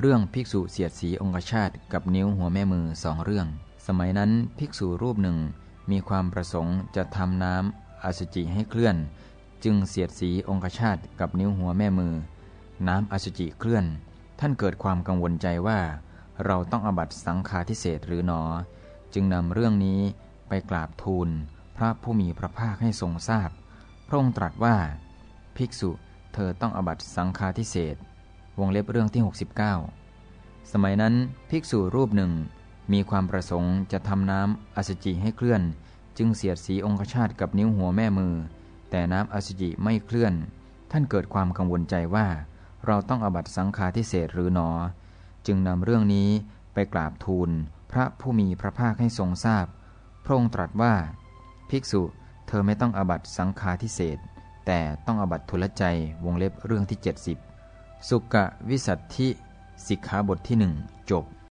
เรื่องภิกษุเสียดสีองคชาตกับนิ้วหัวแม่มือสองเรื่อง สมัยนั้นภิกษุรูปหนึ่งมีความประสงค์จะทำน้ำอสุจิให้เคลื่อน จึงเสียดสีองคชาตกับนิ้วหัวแม่มือ น้ำอสุจิเคลื่อน ท่านเกิดความกังวลใจว่า เราต้องอบัตสังฆาทิเศษหรือหนอ จึงนำเรื่องนี้ไปกราบทูลพระผู้มีพระภาคให้ทรงทราบพระองค์ตรัสว่า ภิกษุเธอต้องอบัตสังฆาทิเศษ วงเล็บเรื่องที่ 69 สมัยนั้นภิกษุรูปหนึ่ง มีความประสงค์จะทำน้ำอสุจิให้เคลื่อน จึงเสียดสีองคชาตกับนิ้วหัวแม่มือ แต่น้ำอสุจิไม่เคลื่อน ท่านเกิดความกังวลใจว่า เราต้องอบัตสังฆาทิเศษหรือหนอ จึงนำเรื่องนี้ไปกราบทูล พระผู้มีพระภาคให้ทรงทราบ พระองค์ตรัสว่า ภิกษุเธอไม่ต้องอบัตสังฆาทิเศษแต่ต้องอบัตทุลใจวงเล็บเรื่องที่ 70 สุกะวิสัตถิสิกขาบทที่หนึ่งจบ